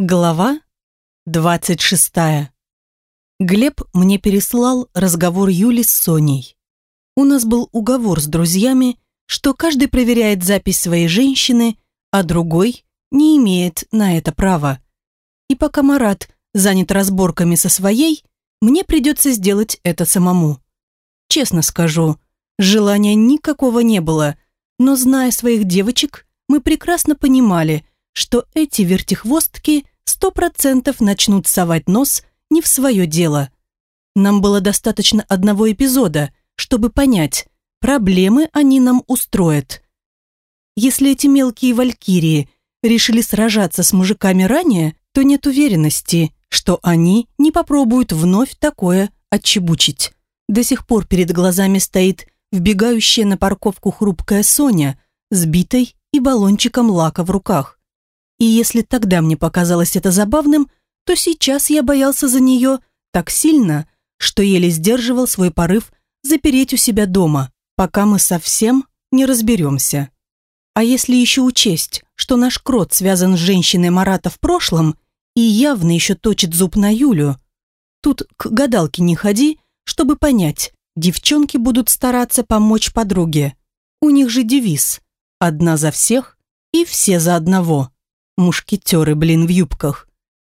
Глава 26. Глеб мне переслал разговор Юли с Соней. У нас был уговор с друзьями, что каждый проверяет запись своей женщины, а другой не имеет на это права. И пока Марат занят разборками со своей, мне придется сделать это самому. Честно скажу, желания никакого не было, но зная своих девочек, мы прекрасно понимали – что эти вертихвостки сто процентов начнут совать нос не в свое дело. Нам было достаточно одного эпизода, чтобы понять, проблемы они нам устроят. Если эти мелкие валькирии решили сражаться с мужиками ранее, то нет уверенности, что они не попробуют вновь такое отчебучить. До сих пор перед глазами стоит вбегающая на парковку хрупкая Соня с битой и баллончиком лака в руках. И если тогда мне показалось это забавным, то сейчас я боялся за нее так сильно, что еле сдерживал свой порыв запереть у себя дома, пока мы совсем не разберемся. А если еще учесть, что наш крот связан с женщиной Марата в прошлом и явно еще точит зуб на Юлю, тут к гадалке не ходи, чтобы понять, девчонки будут стараться помочь подруге. У них же девиз «Одна за всех и все за одного». Мушкетеры, блин, в юбках.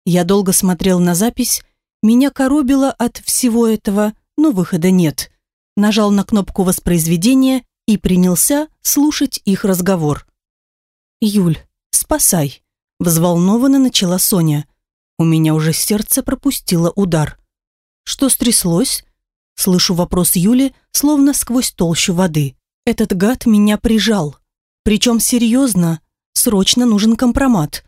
Я долго смотрел на запись, меня коробило от всего этого, но выхода нет. Нажал на кнопку воспроизведения и принялся слушать их разговор. «Юль, спасай!» – взволнованно начала Соня. У меня уже сердце пропустило удар. «Что стряслось?» Слышу вопрос Юли, словно сквозь толщу воды. Этот гад меня прижал. Причем серьезно, Срочно нужен компромат.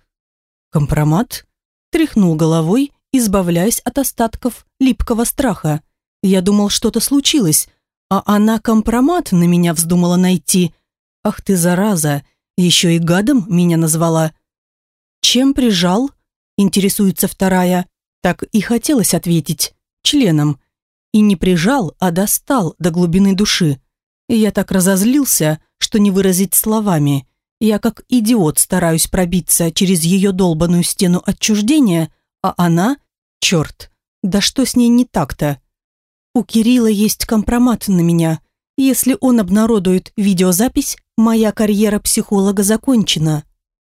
Компромат? Тряхнул головой, избавляясь от остатков липкого страха. Я думал, что-то случилось, а она компромат на меня вздумала найти. Ах ты, зараза, еще и гадом меня назвала. Чем прижал? Интересуется вторая. Так и хотелось ответить. Членом. И не прижал, а достал до глубины души. И я так разозлился, что не выразить словами. Я как идиот стараюсь пробиться через ее долбаную стену отчуждения, а она... Черт, да что с ней не так-то? У Кирилла есть компромат на меня. Если он обнародует видеозапись, моя карьера психолога закончена.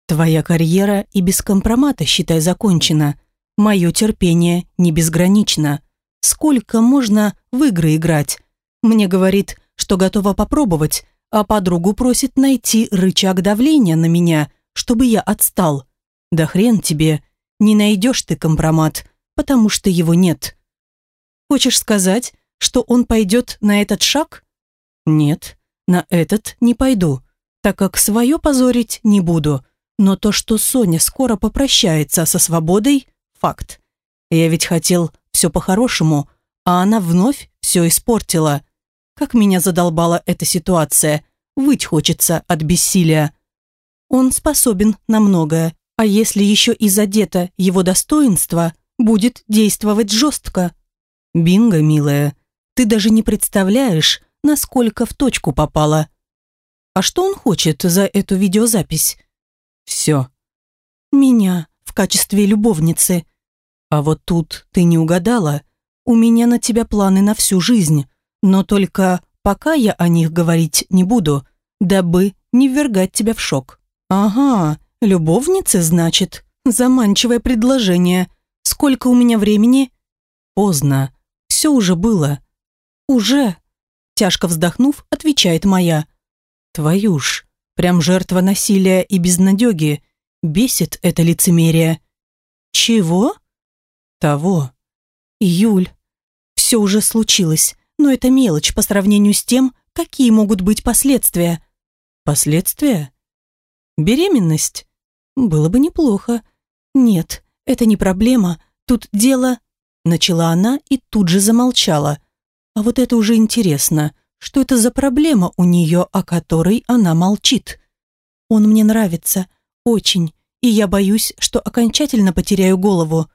Твоя карьера и без компромата, считай, закончена. Мое терпение не безгранично. Сколько можно в игры играть? Мне говорит, что готова попробовать, а подругу просит найти рычаг давления на меня, чтобы я отстал. Да хрен тебе, не найдешь ты компромат, потому что его нет. Хочешь сказать, что он пойдет на этот шаг? Нет, на этот не пойду, так как свое позорить не буду. Но то, что Соня скоро попрощается со свободой – факт. Я ведь хотел все по-хорошему, а она вновь все испортила. Как меня задолбала эта ситуация. Выть хочется от бессилия. Он способен на многое, а если еще и задето его достоинство, будет действовать жестко. Бинго, милая, ты даже не представляешь, насколько в точку попала. А что он хочет за эту видеозапись? Все. Меня в качестве любовницы. А вот тут ты не угадала. У меня на тебя планы на всю жизнь. Но только пока я о них говорить не буду, дабы не ввергать тебя в шок. Ага, любовницы, значит. Заманчивое предложение. Сколько у меня времени? Поздно. Все уже было. Уже. Тяжко вздохнув, отвечает моя. Твою ж, прям жертва насилия и безнадеги. Бесит это лицемерие. Чего? Того. Юль, все уже случилось но это мелочь по сравнению с тем, какие могут быть последствия. Последствия? Беременность? Было бы неплохо. Нет, это не проблема. Тут дело... Начала она и тут же замолчала. А вот это уже интересно. Что это за проблема у нее, о которой она молчит? Он мне нравится. Очень. И я боюсь, что окончательно потеряю голову.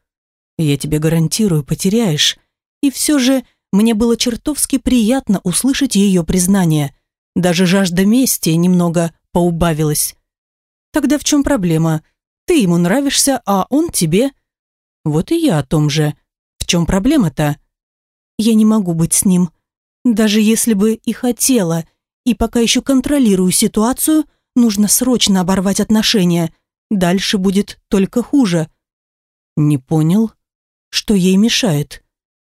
Я тебе гарантирую, потеряешь. И все же мне было чертовски приятно услышать ее признание. Даже жажда мести немного поубавилась. «Тогда в чем проблема? Ты ему нравишься, а он тебе. Вот и я о том же. В чем проблема-то? Я не могу быть с ним. Даже если бы и хотела, и пока еще контролирую ситуацию, нужно срочно оборвать отношения. Дальше будет только хуже. Не понял, что ей мешает.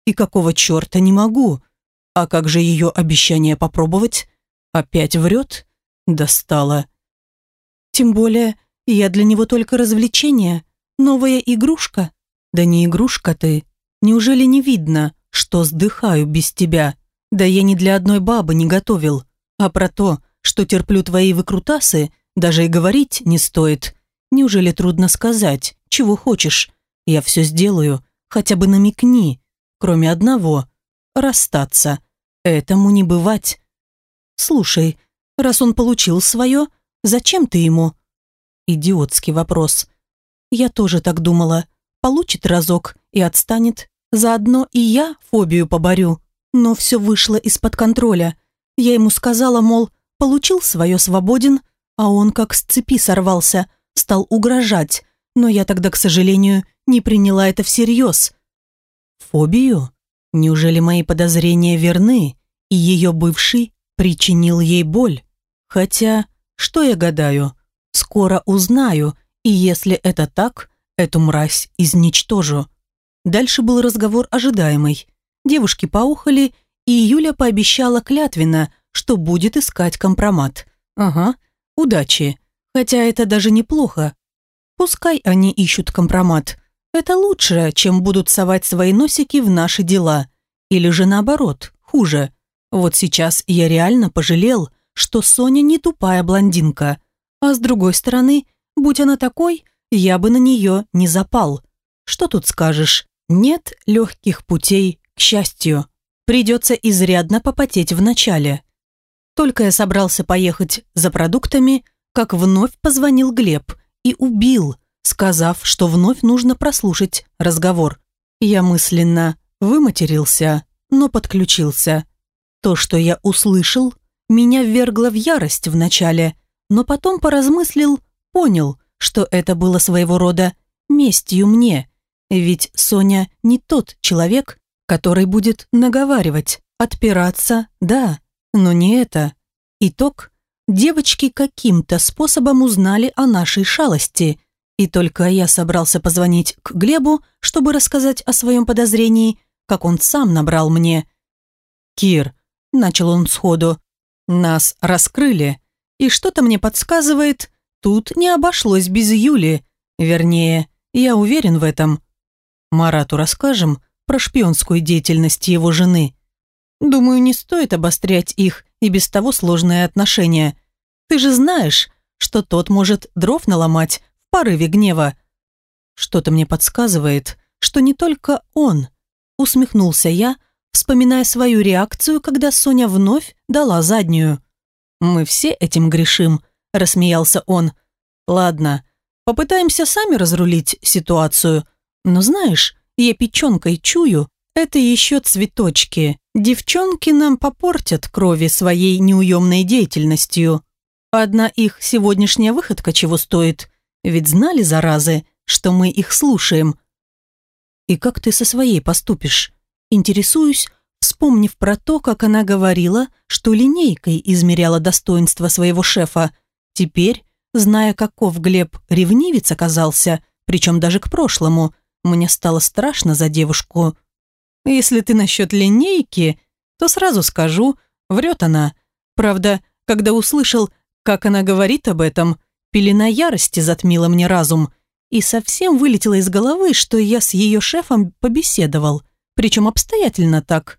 И какого черта не могу? А как же ее обещание попробовать? Опять врет? Достала. Тем более, я для него только развлечение. Новая игрушка. Да не игрушка ты. Неужели не видно, что сдыхаю без тебя? Да я ни для одной бабы не готовил. А про то, что терплю твои выкрутасы, даже и говорить не стоит. Неужели трудно сказать, чего хочешь? Я все сделаю, хотя бы намекни. Кроме одного – расстаться. Этому не бывать. Слушай, раз он получил свое, зачем ты ему? Идиотский вопрос. Я тоже так думала. Получит разок и отстанет. Заодно и я фобию поборю. Но все вышло из-под контроля. Я ему сказала, мол, получил свое свободен, а он как с цепи сорвался, стал угрожать. Но я тогда, к сожалению, не приняла это всерьез. Фобию? Неужели мои подозрения верны, и ее бывший причинил ей боль? Хотя, что я гадаю? Скоро узнаю, и если это так, эту мразь изничтожу. Дальше был разговор ожидаемый. Девушки поухали, и Юля пообещала клятвенно, что будет искать компромат. Ага, удачи. Хотя это даже неплохо. Пускай они ищут компромат. Это лучше, чем будут совать свои носики в наши дела. Или же наоборот, хуже. Вот сейчас я реально пожалел, что Соня не тупая блондинка. А с другой стороны, будь она такой, я бы на нее не запал. Что тут скажешь? Нет легких путей к счастью. Придется изрядно попотеть в начале. Только я собрался поехать за продуктами, как вновь позвонил Глеб и убил, сказав, что вновь нужно прослушать разговор. Я мысленно выматерился, но подключился. То, что я услышал, меня ввергло в ярость вначале, но потом поразмыслил, понял, что это было своего рода местью мне – ведь Соня не тот человек, который будет наговаривать, отпираться, да, но не это. Итог. Девочки каким-то способом узнали о нашей шалости, и только я собрался позвонить к Глебу, чтобы рассказать о своем подозрении, как он сам набрал мне. «Кир», — начал он сходу, — «нас раскрыли, и что-то мне подсказывает, тут не обошлось без Юли, вернее, я уверен в этом». Марату расскажем про шпионскую деятельность его жены. Думаю, не стоит обострять их и без того сложные отношения. Ты же знаешь, что тот может дров наломать порыве гнева. Что-то мне подсказывает, что не только он. Усмехнулся я, вспоминая свою реакцию, когда Соня вновь дала заднюю. «Мы все этим грешим», – рассмеялся он. «Ладно, попытаемся сами разрулить ситуацию», – но знаешь, я печенкой чую, это еще цветочки. Девчонки нам попортят крови своей неуемной деятельностью. Одна их сегодняшняя выходка чего стоит? Ведь знали, заразы, что мы их слушаем. И как ты со своей поступишь? Интересуюсь, вспомнив про то, как она говорила, что линейкой измеряла достоинство своего шефа. Теперь, зная, каков Глеб ревнивец оказался, причем даже к прошлому – мне стало страшно за девушку. Если ты насчет линейки, то сразу скажу, врет она. Правда, когда услышал, как она говорит об этом, пелена ярости затмила мне разум, и совсем вылетело из головы, что я с ее шефом побеседовал, причем обстоятельно так.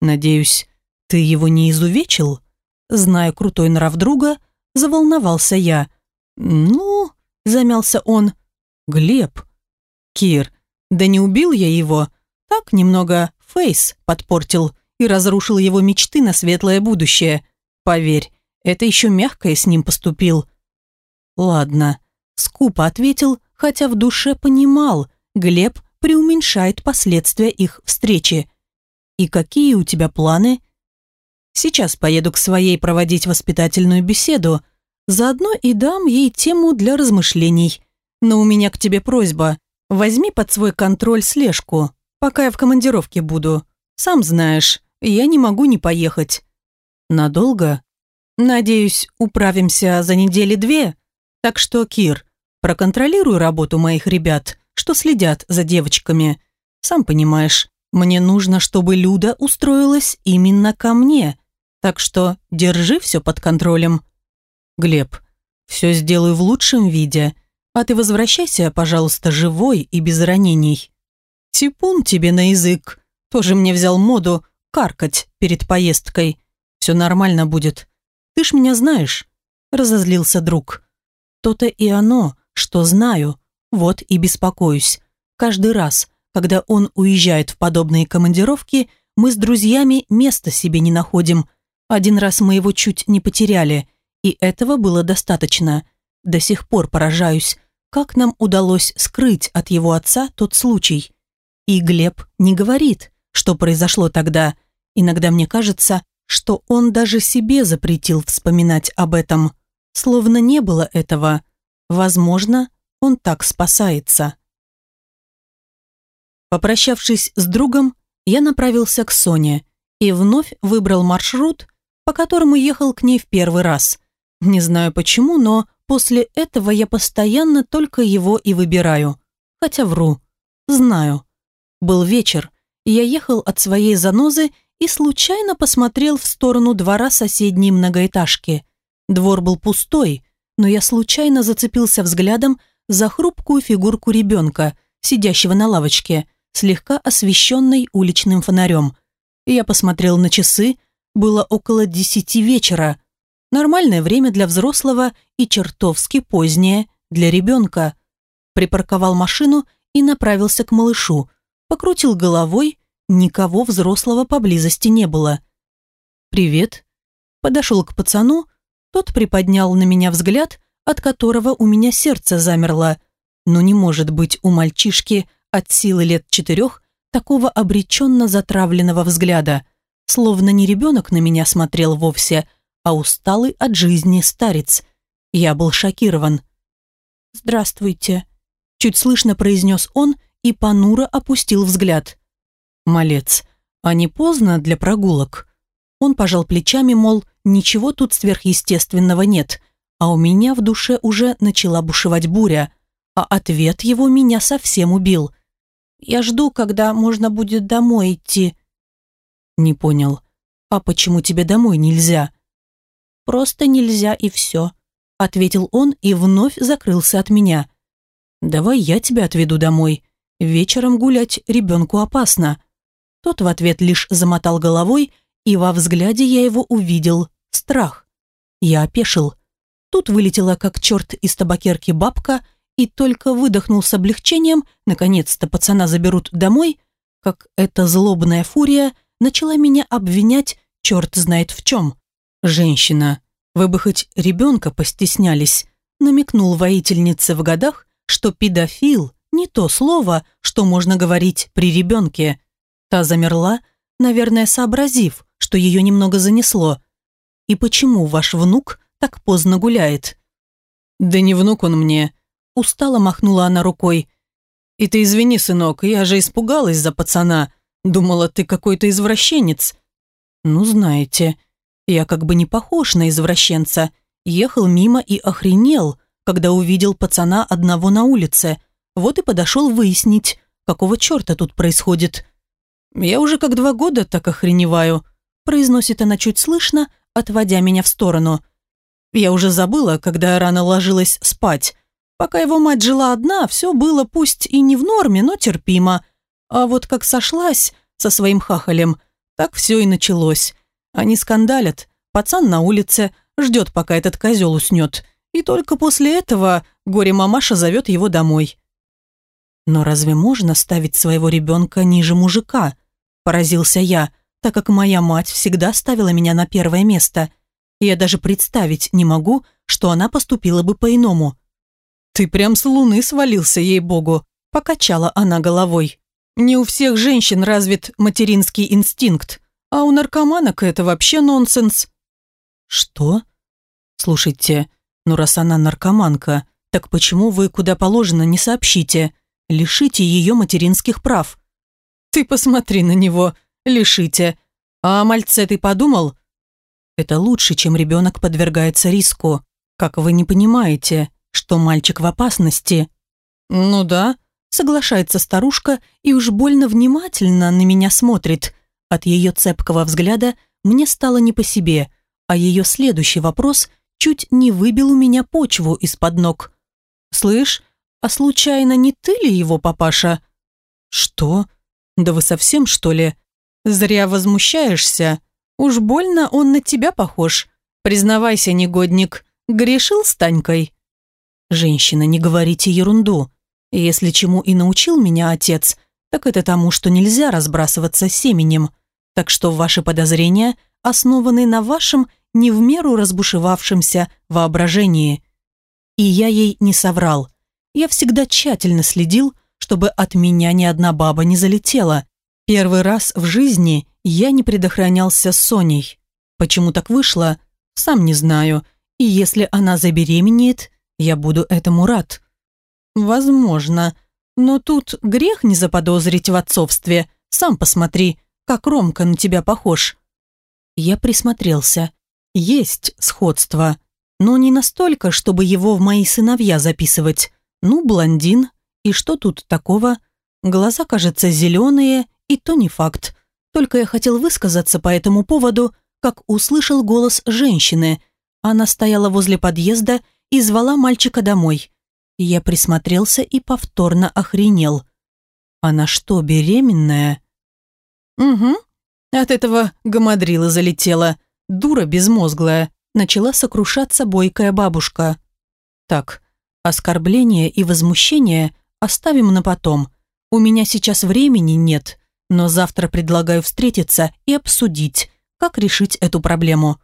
Надеюсь, ты его не изувечил? Зная крутой нрав друга, заволновался я. «Ну...» – замялся он. «Глеб, Кир, да не убил я его. Так немного фейс подпортил и разрушил его мечты на светлое будущее. Поверь, это еще мягко с ним поступил. Ладно, скупо ответил, хотя в душе понимал, Глеб преуменьшает последствия их встречи. И какие у тебя планы? Сейчас поеду к своей проводить воспитательную беседу, заодно и дам ей тему для размышлений. но у меня к тебе просьба. Возьми под свой контроль слежку, пока я в командировке буду. Сам знаешь, я не могу не поехать». «Надолго?» «Надеюсь, управимся за недели две. Так что, Кир, проконтролируй работу моих ребят, что следят за девочками. Сам понимаешь, мне нужно, чтобы Люда устроилась именно ко мне. Так что держи все под контролем». «Глеб, все сделаю в лучшем виде, а ты возвращайся, пожалуйста, живой и без ранений». «Типун тебе на язык. Тоже мне взял моду каркать перед поездкой. Все нормально будет. Ты ж меня знаешь», – разозлился друг. «То-то и оно, что знаю. Вот и беспокоюсь. Каждый раз, когда он уезжает в подобные командировки, мы с друзьями места себе не находим. Один раз мы его чуть не потеряли, и этого было достаточно. До сих пор поражаюсь, как нам удалось скрыть от его отца тот случай. И Глеб не говорит, что произошло тогда. Иногда мне кажется, что он даже себе запретил вспоминать об этом. Словно не было этого. Возможно, он так спасается. Попрощавшись с другом, я направился к Соне и вновь выбрал маршрут, по которому ехал к ней в первый раз. Не знаю почему, но после этого я постоянно только его и выбираю. Хотя вру. Знаю. Был вечер, и я ехал от своей занозы и случайно посмотрел в сторону двора соседней многоэтажки. Двор был пустой, но я случайно зацепился взглядом за хрупкую фигурку ребенка, сидящего на лавочке – слегка освещенной уличным фонарем. Я посмотрел на часы, было около десяти вечера. Нормальное время для взрослого и чертовски позднее для ребенка. Припарковал машину и направился к малышу. Покрутил головой, никого взрослого поблизости не было. «Привет». Подошел к пацану, тот приподнял на меня взгляд, от которого у меня сердце замерло. Но не может быть у мальчишки от силы лет четырех такого обреченно затравленного взгляда, словно не ребенок на меня смотрел вовсе, а усталый от жизни старец. Я был шокирован. «Здравствуйте», – чуть слышно произнес он и понуро опустил взгляд. «Малец, а не поздно для прогулок?» Он пожал плечами, мол, ничего тут сверхъестественного нет, а у меня в душе уже начала бушевать буря, а ответ его меня совсем убил – я жду, когда можно будет домой идти». «Не понял. А почему тебе домой нельзя?» «Просто нельзя и все», — ответил он и вновь закрылся от меня. «Давай я тебя отведу домой. Вечером гулять ребенку опасно». Тот в ответ лишь замотал головой, и во взгляде я его увидел страх. Я опешил. Тут вылетела как черт из табакерки бабка и только выдохнул с облегчением, наконец-то пацана заберут домой, как эта злобная фурия начала меня обвинять черт знает в чем. «Женщина, вы бы хоть ребенка постеснялись», намекнул воительнице в годах, что педофил – не то слово, что можно говорить при ребенке. Та замерла, наверное, сообразив, что ее немного занесло. «И почему ваш внук так поздно гуляет?» «Да не внук он мне», Устало махнула она рукой. «И ты извини, сынок, я же испугалась за пацана. Думала, ты какой-то извращенец». «Ну, знаете, я как бы не похож на извращенца. Ехал мимо и охренел, когда увидел пацана одного на улице. Вот и подошел выяснить, какого черта тут происходит». «Я уже как два года так охреневаю», произносит она чуть слышно, отводя меня в сторону. Я уже забыла, когда рано ложилась спать. Пока его мать жила одна, все было пусть и не в норме, но терпимо. А вот как сошлась со своим хахалем, так все и началось. Они скандалят, пацан на улице, ждет, пока этот козел уснет. И только после этого горе-мамаша зовет его домой. «Но разве можно ставить своего ребенка ниже мужика?» – поразился я, так как моя мать всегда ставила меня на первое место. Я даже представить не могу, что она поступила бы по-иному. «Ты прям с луны свалился, ей-богу», – покачала она головой. «Не у всех женщин развит материнский инстинкт, а у наркоманок это вообще нонсенс». «Что?» «Слушайте, ну раз она наркоманка, Так почему вы куда положено не сообщите? Лишите ее материнских прав. Ты посмотри на него, лишите. А о мальце ты подумал? Это лучше, чем ребенок подвергается риску. Как вы не понимаете, что мальчик в опасности? Ну да, соглашается старушка и уж больно внимательно на меня смотрит. От ее цепкого взгляда мне стало не по себе, а ее следующий вопрос чуть не выбил у меня почву из-под ног. «Слышь, а случайно не ты ли его папаша?» «Что? Да вы совсем, что ли? Зря возмущаешься. Уж больно он на тебя похож. Признавайся, негодник, грешил с Танькой?» «Женщина, не говорите ерунду. Если чему и научил меня отец, так это тому, что нельзя разбрасываться семенем. Так что ваши подозрения основаны на вашем не в меру разбушевавшемся воображении. И я ей не соврал. Я всегда тщательно следил, чтобы от меня ни одна баба не залетела. Первый раз в жизни я не предохранялся с Соней. Почему так вышло, сам не знаю. И если она забеременеет, я буду этому рад. Возможно. Но тут грех не заподозрить в отцовстве. Сам посмотри, как Ромка на тебя похож. Я присмотрелся. Есть сходство, но не настолько, чтобы его в мои сыновья записывать. Ну, блондин, и что тут такого? Глаза, кажется, зеленые, и то не факт. Только я хотел высказаться по этому поводу, как услышал голос женщины. Она стояла возле подъезда и звала мальчика домой. Я присмотрелся и повторно охренел. Она что, беременная? Угу. От этого гамадрила залетела дура безмозглая, начала сокрушаться бойкая бабушка. Так, оскорбление и возмущение оставим на потом. У меня сейчас времени нет, но завтра предлагаю встретиться и обсудить, как решить эту проблему.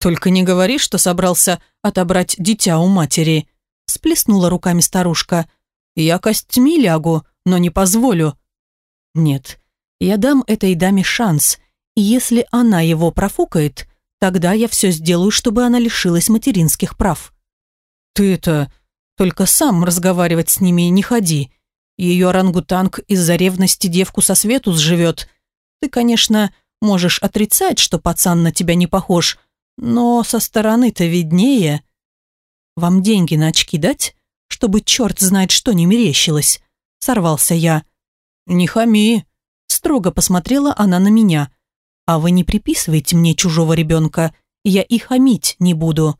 Только не говори, что собрался отобрать дитя у матери, сплеснула руками старушка. Я костьми лягу, но не позволю. Нет, я дам этой даме шанс – и если она его профукает, тогда я все сделаю, чтобы она лишилась материнских прав. Ты это... Только сам разговаривать с ними не ходи. Ее орангутанг из-за ревности девку со свету сживет. Ты, конечно, можешь отрицать, что пацан на тебя не похож, но со стороны-то виднее. Вам деньги на очки дать, чтобы черт знает что не мерещилось? Сорвался я. Не хами. Строго посмотрела она на меня. А вы не приписывайте мне чужого ребенка, я и хамить не буду.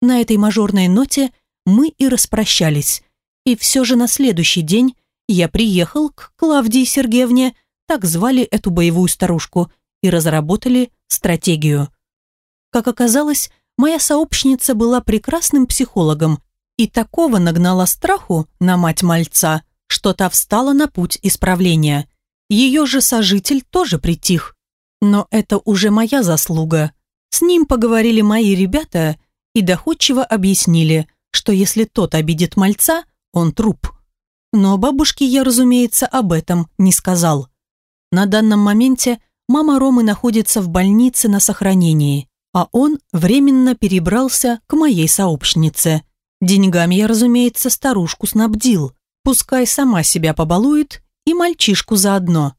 На этой мажорной ноте мы и распрощались. И все же на следующий день я приехал к Клавдии Сергеевне, так звали эту боевую старушку, и разработали стратегию. Как оказалось, моя сообщница была прекрасным психологом и такого нагнала страху на мать мальца, что та встала на путь исправления. Ее же сожитель тоже притих, но это уже моя заслуга. С ним поговорили мои ребята и доходчиво объяснили, что если тот обидит мальца, он труп. Но бабушке я, разумеется, об этом не сказал. На данном моменте мама Ромы находится в больнице на сохранении, а он временно перебрался к моей сообщнице. Деньгами я, разумеется, старушку снабдил. Пускай сама себя побалует и мальчишку заодно.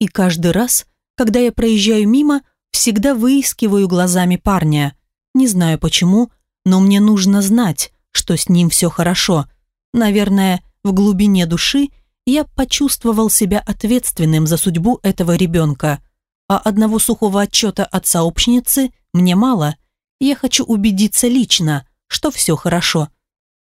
И каждый раз – когда я проезжаю мимо, всегда выискиваю глазами парня. Не знаю почему, но мне нужно знать, что с ним все хорошо. Наверное, в глубине души я почувствовал себя ответственным за судьбу этого ребенка. А одного сухого отчета от сообщницы мне мало. Я хочу убедиться лично, что все хорошо.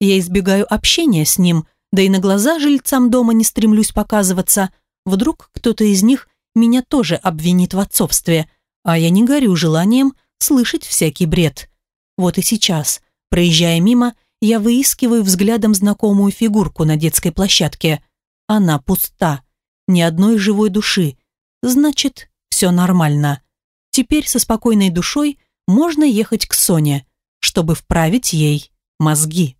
Я избегаю общения с ним, да и на глаза жильцам дома не стремлюсь показываться. Вдруг кто-то из них меня тоже обвинит в отцовстве, а я не горю желанием слышать всякий бред. Вот и сейчас, проезжая мимо, я выискиваю взглядом знакомую фигурку на детской площадке. Она пуста, ни одной живой души. Значит, все нормально. Теперь со спокойной душой можно ехать к Соне, чтобы вправить ей мозги.